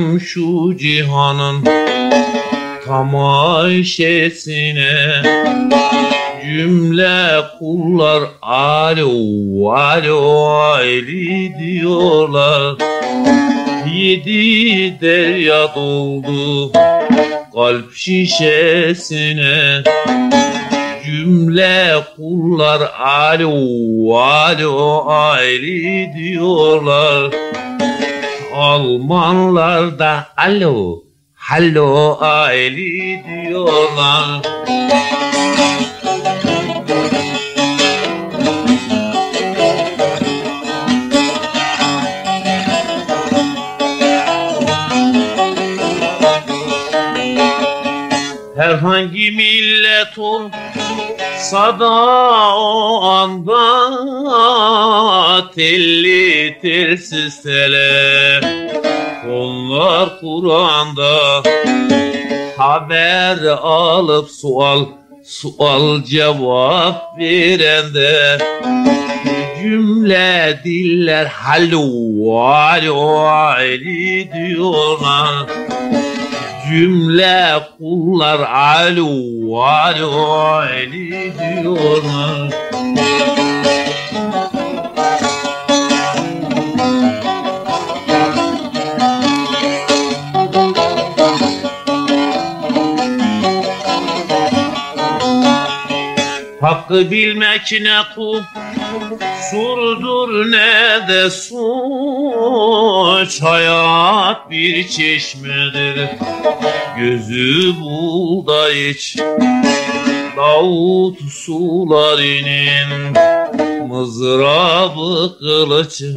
Baktım şu cihanın tamaşesine Cümle kullar alo alo ali diyorlar. Yedi derya doldu kalp şişesine. Cümle kullar alo alo ali diyorlar Almanlar da alo Hallo Ali diyorlar Herhangi millet ol Sada o anda telli telsiz tele Onlar Kur'an'da haber alıp sual sual cevap verende cümle diller halu alo ali diyorlar cümle kullar alo alo ali diyorlar. Hakkı bilmek ne kul surdur ne de suç. Hayat bir çeşmedir gözü bulda iç Davut sularının mızrabı kılıcı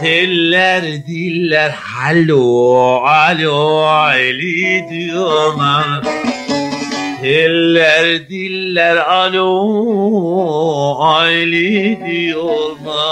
Teller diller. Halo alo ali diyorlar Eller diller alo ayli diyorlar